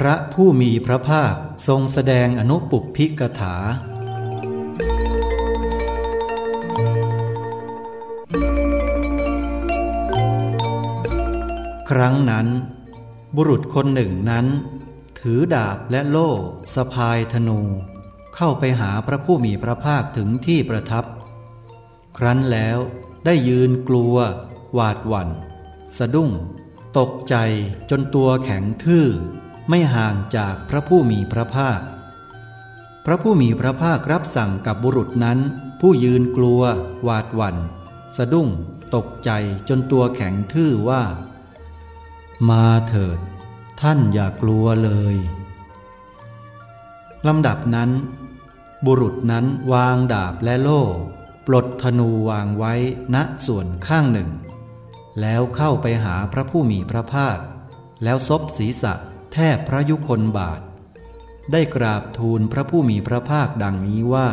พระผู้มีพระภาคทรงแสดงอนุปุพิกถา ครั้งนั้น บุรุษคนหนึ่งนั้น ถือดาบและโล่สะพายธนู เข้าไปหาพระผู้มีพระภาคถึงที่ประทับ ครั้นแล้วได้ยืนกลัว หวาดหวัน่น สะดุ้ง ตกใจจนตัวแข็งทื่อ ไม่ห่างจากพระผู้มีพระภาค พระผู้มีพระภาครับสั่งกับบุรุษนั้น ผู้ยืนกลัว หวาดหวัน่น สะดุ้ง ตกใจจนตัวแข็งทื่อว่า มาเถิด ท่านอย่ากลัวเลยลำดับนั้น บุรุษนั้นวางดาบและโล่ ปลดธนูวางไว้ณส่วนข้างหนึ่ง แล้วเข้าไปหาพระผู้มีพระภาค แล้วซบศีรษะ แทบพระยุคนบาท ได้กราบทูลพระผู้มีพระภาคดังนี้ว่า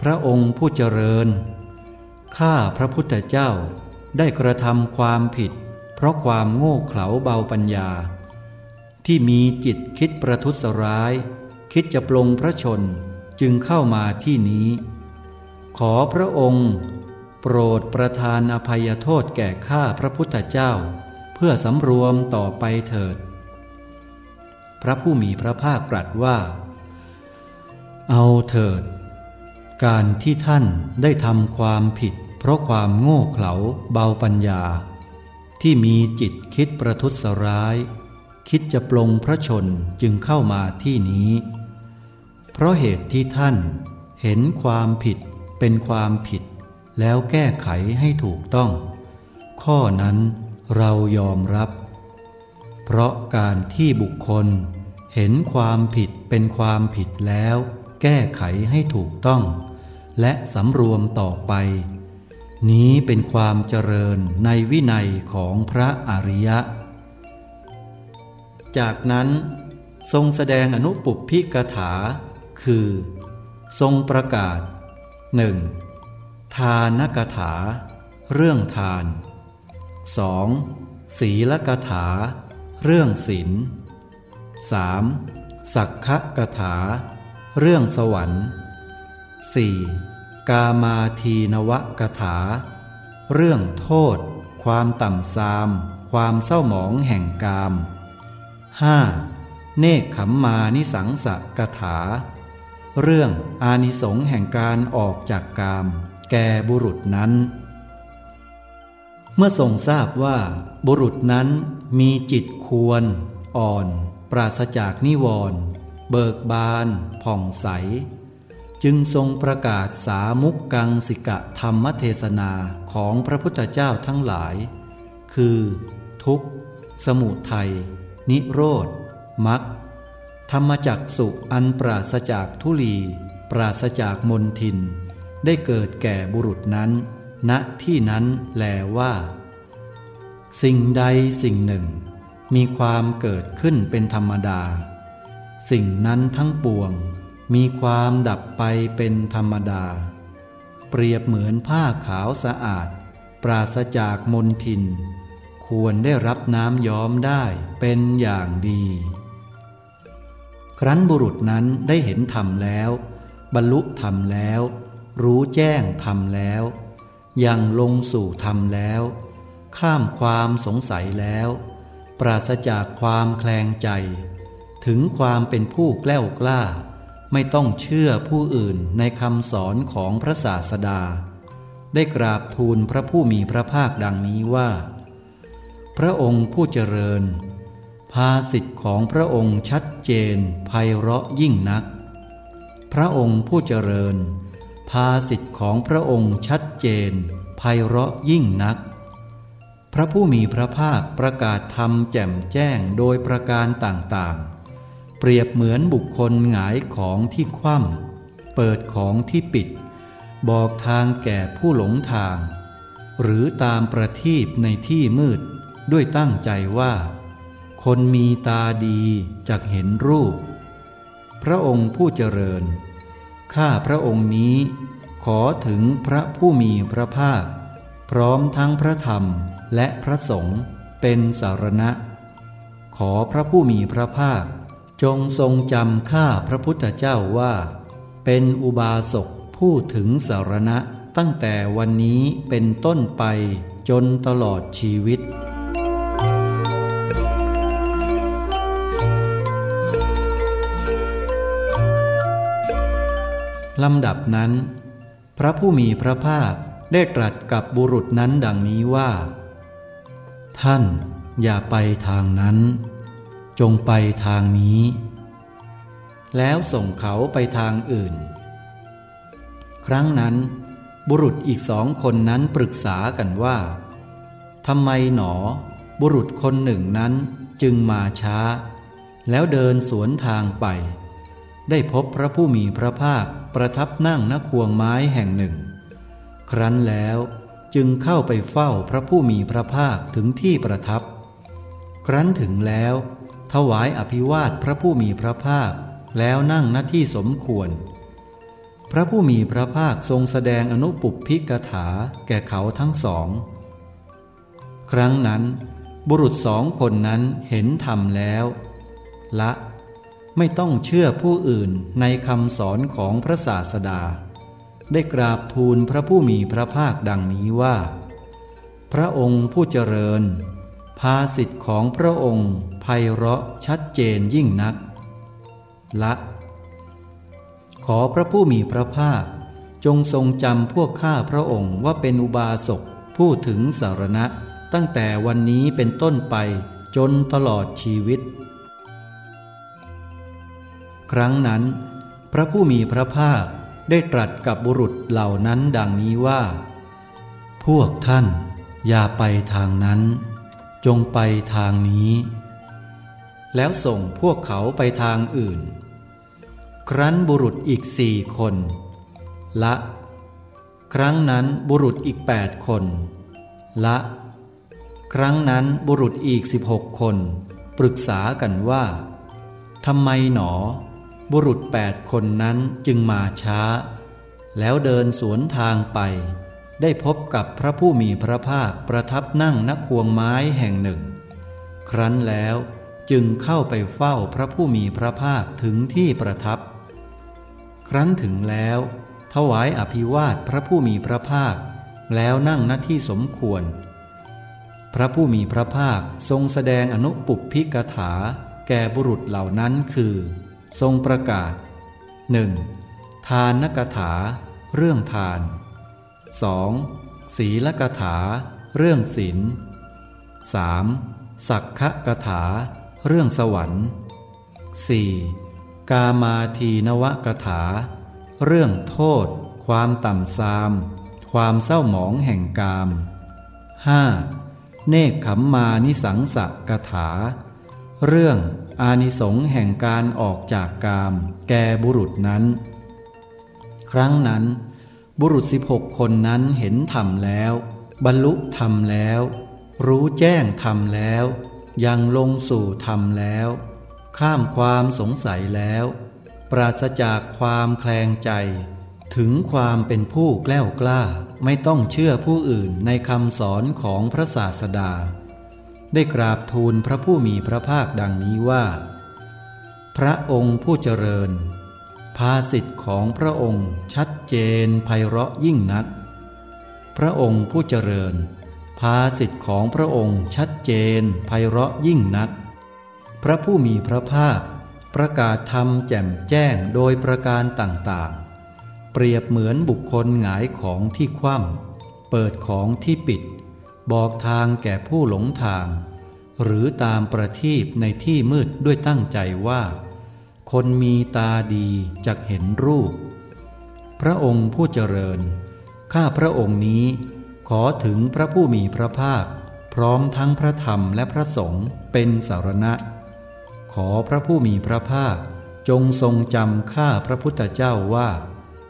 พระองค์ผู้เจริญ ข้าพระพุทธเจ้าได้กระทำความผิด เพราะความโง่เขลาเบาปัญญา ที่มีจิตคิดประทุษร้าย คิดจะปลงพระชนจึงเข้ามาที่นี้ ขอพระองค์โปรดประทานอภัยโทษแก่ข้าพระพุทธเจ้า เพื่อสำรวมต่อไปเถิด พระผู้มีพระภาคตรัสว่า เอาเถิด การที่ท่านได้ทำความผิด เพราะความโง่เขลาเบาปัญญา ที่มีจิตคิดประทุษร้าย คิดจะปลงพระชนจึงเข้ามาที่นี้ เพราะเหตุที่ท่านเห็นความผิดเป็นความผิด แล้วแก้ไขให้ถูกต้อง ข้อนั้นเรายอมรับ เพราะการที่บุคคล เห็นความผิดเป็นความผิดแล้ว แก้ไขให้ถูกต้อง และสำรวมต่อไป นี้เป็นความเจริญในวินัยของพระอริยะ จากนั้นทรงแสดงอนุปุพิกถา คือ ทรงประกาศหนึ่งทานกถา เรื่องทาน 2. ศีลกถา เรื่องศีล 3. สักขะกถา เรื่องสวรรค์ 4. กามาทีนวกถา เรื่องโทษ ความต่ำซาม ความเศร้าหมองแห่งกาม 5. เนคขมมานิสังสะกถา เรื่องอานิสงส์แห่งการออกจากกาม แก่บุรุษนั้น เมื่อทรงทราบว่า บุรุษนั้นมีจิตควร อ่อน ปราศจากนิวรณ์เบิกบาน ผ่องใส จึงทรงประกาศสามุกกังสิกะธรรมเทศนาของพระพุทธเจ้าทั้งหลาย คือ ทุกข์ สมุทัย นิโรธมักธรรมจักสุอันปราศจากทุลี ปราศจากมนทิน ได้เกิดแก่บุรุษนั้น ณที่นั้นแลว่า สิ่งใดสิ่งหนึ่ง มีความเกิดขึ้นเป็นธรรมดา สิ่งนั้นทั้งปวง มีความดับไปเป็นธรรมดา เปรียบเหมือนผ้าขาวสะอาด ปราศจากมลทิน ควรได้รับน้ำย้อมได้เป็นอย่างดี ครั้นบุรุษนั้นได้เห็นธรรมแล้ว บรรลุธรรมแล้ว รู้แจ้งทำแล้ว ยังลงสู่ธรรมแล้ว ข้ามความสงสัยแล้ว ปราศจากความแคลงใจ ถึงความเป็นผู้แกล้วกล้า ไม่ต้องเชื่อผู้อื่นในคำสอนของพระศาสดา ได้กราบทูลพระผู้มีพระภาคดังนี้ว่า พระองค์ผู้เจริญ ภาสิทธิ์ของพระองค์ชัดเจนไพเราะยิ่งนัก พระองค์ผู้เจริญ ภาสิทธิ์ของพระองค์ชัดเจนไพเราะยิ่งนัก พระผู้มีพระภาคประกาศธรรมแจ่มแจ้งโดยประการต่างๆ เปรียบเหมือนบุคคลหงายของที่คว่ำเปิดของที่ปิด บอกทางแก่ผู้หลงทาง หรือตามประทีปในที่มืดด้วยตั้งใจว่า คนมีตาดีจะเห็นรูป พระองค์ผู้เจริญ ข้าพระองค์นี้ ขอถึงพระผู้มีพระภาค พร้อมทั้งพระธรรมและพระสงฆ์เป็นสารณะ ขอพระผู้มีพระภาค จงทรงจำข้าพระพุทธเจ้าว่า เป็นอุบาสกผู้ถึงสารณะตั้งแต่วันนี้เป็นต้นไปจนตลอดชีวิต ลำดับนั้น พระผู้มีพระภาคได้ตรัสกับบุรุษนั้นดังนี้ว่า ท่านอย่าไปทางนั้น จงไปทางนี้ แล้วส่งเขาไปทางอื่น ครั้งนั้น บุรุษอีกสองคนนั้นปรึกษากันว่าทำไมหนอ บุรุษคนหนึ่งนั้นจึงมาช้า แล้วเดินสวนทางไป ได้พบพระผู้มีพระภาคประทับนั่งณควงไม้แห่งหนึ่ง ครั้นแล้วจึงเข้าไปเฝ้าพระผู้มีพระภาคถึงที่ประทับ ครั้นถึงแล้ว ถวายอภิวาทพระผู้มีพระภาคแล้วนั่งหน้าที่สมควร พระผู้มีพระภาคทรงแสดงอนุปุพิกถาแก่เขาทั้งสอง ครั้งนั้น บุรุษสองคนนั้นเห็นธรรมแล้ว ละ ไม่ต้องเชื่อผู้อื่นในคำสอนของพระศาสดา ได้กราบทูลพระผู้มีพระภาคดังนี้ว่า พระองค์ผู้เจริญ ภาสิทธิ์ของพระองค์ไพเราะชัดเจนยิ่งนัก ละ ขอพระผู้มีพระภาค จงทรงจำพวกข้าพระองค์ว่าเป็นอุบาสกผู้ถึงสารณะตั้งแต่วันนี้เป็นต้นไปจนตลอดชีวิต ครั้งนั้น พระผู้มีพระภาคได้ตรัสกับบุรุษเหล่านั้นดังนี้ว่า พวกท่าน อย่าไปทางนั้น จงไปทางนี้ แล้วส่งพวกเขาไปทางอื่น ครั้นบุรุษอีกสี่คน ละ ครั้งนั้นบุรุษอีกแปดคน ละ ครั้งนั้นบุรุษอีกสิบหกคน ปรึกษากันว่าทำไมหนอ บุรุษแปดคนนั้นจึงมาช้า แล้วเดินสวนทางไป ได้พบกับพระผู้มีพระภาคประทับนั่งนักควงไม้แห่งหนึ่ง ครั้นแล้วจึงเข้าไปเฝ้าพระผู้มีพระภาคถึงที่ประทับ ครั้นถึงแล้ว ถวายอภิวาทพระผู้มีพระภาค แล้วนั่งณที่สมควร พระผู้มีพระภาคทรงแสดงอนุปุพพิกถาแก่บุรุษเหล่านั้นคือ ทรงประกาศ 1. ทานนกถา เรื่องทาน 2. ศีลกถา เรื่องศีล 3. สักขกถา เรื่องสวรรค์ 4. กามาทีนวกถา เรื่องโทษ ความต่ำทราม ความเศร้าหมองแห่งกาม 5. เนคขมมานิสังสกถา เรื่อง อานิสงส์แห่งการออกจากกาม แก่บุรุษนั้น ครั้งนั้น บุรุษสิบหกคนนั้นเห็นธรรมแล้ว บรรลุธรรมแล้ว รู้แจ้งธรรมแล้ว ยังลงสู่ธรรมแล้ว ข้ามความสงสัยแล้ว ปราศจากความแคลงใจ ถึงความเป็นผู้แกล้วกล้าไม่ต้องเชื่อผู้อื่นในคำสอนของพระศาสดา ได้กราบทูลพระผู้มีพระภาคดังนี้ว่า พระองค์ผู้เจริญ ภาสิทธิ์ของพระองค์ชัดเจนไพเราะยิ่งนัก พระองค์ผู้เจริญ ภาสิทธิ์ของพระองค์ชัดเจนไพเราะยิ่งนัก พระผู้มีพระภาค ประกาศธรรมแจ่มแจ้งโดยประการต่างๆ เปรียบเหมือนบุคคลหงายของที่คว่ำเปิดของที่ปิด บอกทางแก่ผู้หลงทาง หรือตามประทีปในที่มืดด้วยตั้งใจว่า คนมีตาดีจะเห็นรูป พระองค์ผู้เจริญ ข้าพระองค์นี้ขอถึงพระผู้มีพระภาค พร้อมทั้งพระธรรมและพระสงฆ์เป็นสารณะ ขอพระผู้มีพระภาค จงทรงจำข้าพระพุทธเจ้าว่า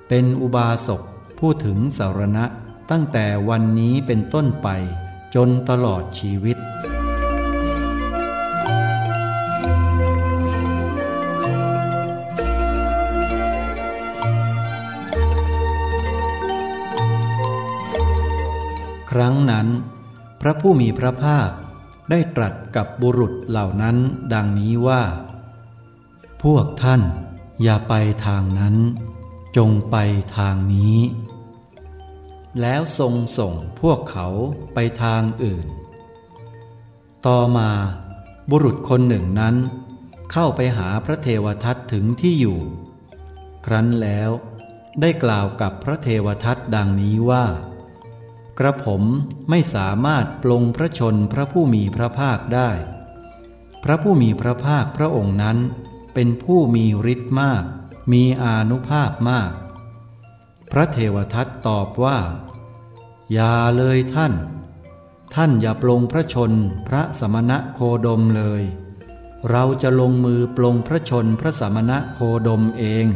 เป็นอุบาสกผู้ถึงสารณะตั้งแต่วันนี้เป็นต้นไป จนตลอดชีวิต ครั้งนั้น พระผู้มีพระภาคได้ตรัสกับบุรุษเหล่านั้นดังนี้ว่า พวกท่านอย่าไปทางนั้น จงไปทางนี้ แล้วทรงส่งพวกเขาไปทางอื่น ต่อมาบุรุษคนหนึ่งนั้น เข้าไปหาพระเทวทัตถึงที่อยู่ ครั้นแล้วได้กล่าวกับพระเทวทัตดังนี้ว่า กระผมไม่สามารถปลงพระชนพระผู้มีพระภาคได้ พระผู้มีพระภาคพระองค์นั้น เป็นผู้มีฤทธิ์มาก มีอานุภาพมาก พระเทวทัตตอบว่า อย่าเลยท่าน ท่านอย่าปลงพระชนพระสมณะโคดมเลย เราจะลงมือปลงพระชนพระสมณะโคดมเอง